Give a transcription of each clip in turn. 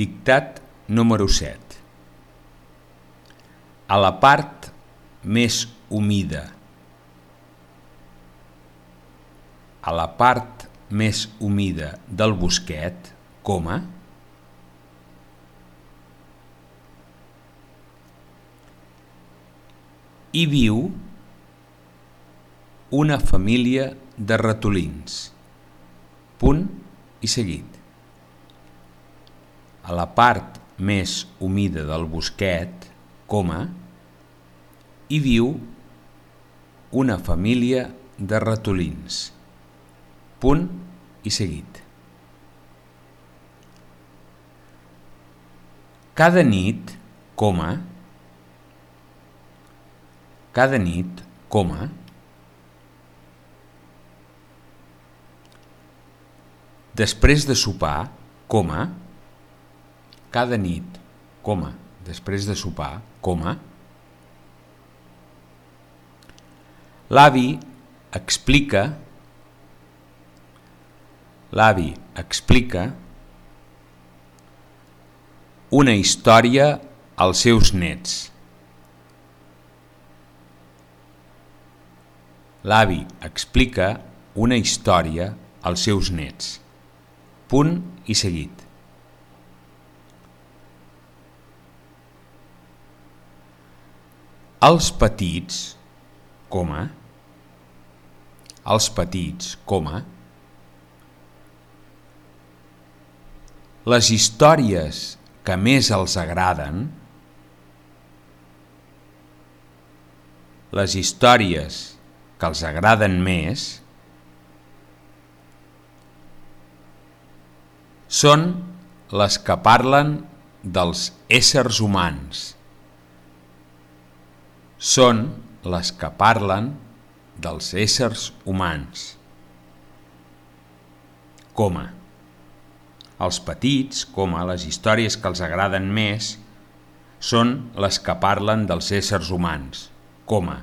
Dictat número 7. A la part més humida. A la part més humida del bosquet, coma, hi viu una família de ratolins. Punt i seguit. A la part més humida del bosquet, coma, hi viu una família de ratolins. Punt i seguit. Cada nit, coma, cada nit, coma, Després de sopar, coma, cada nit, coma, després de sopar, coma, l'avi explica l'avi explica una història als seus nets. L'avi explica una història als seus nets. Punt i seguit. Els petits, coma, els petits, coma, les històries que més els agraden, les històries que els agraden més, són les que parlen dels éssers humans. Són les que parlen dels éssers humans. Coma. Els petits, com a les històries que els agraden més, són les que parlen dels éssers humans. Coma.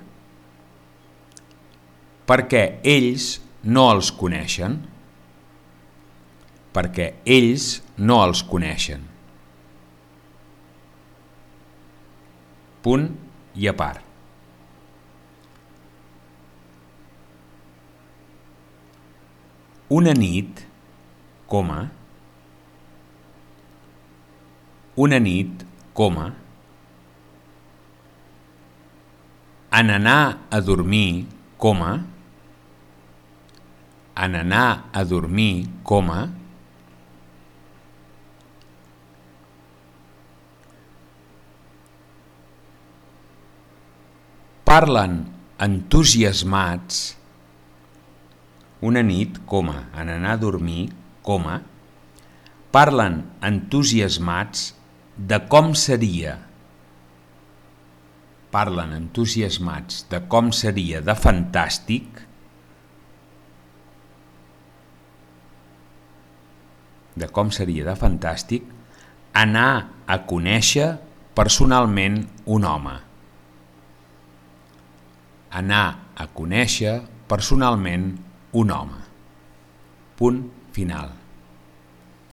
Perquè ells no els coneixen perquè ells no els coneixen. Punt i a part. Una nit, coma, una nit, coma, en anar a dormir, coma, en anar a dormir, coma, parlen entusiasmats una nit, coma, en anar a dormir, coma, parlen entusiasmats de com seria parlen entusiasmats de com seria de fantàstic de com seria de fantàstic anar a conèixer personalment un home. Anar a conèixer personalment un home. Punt final.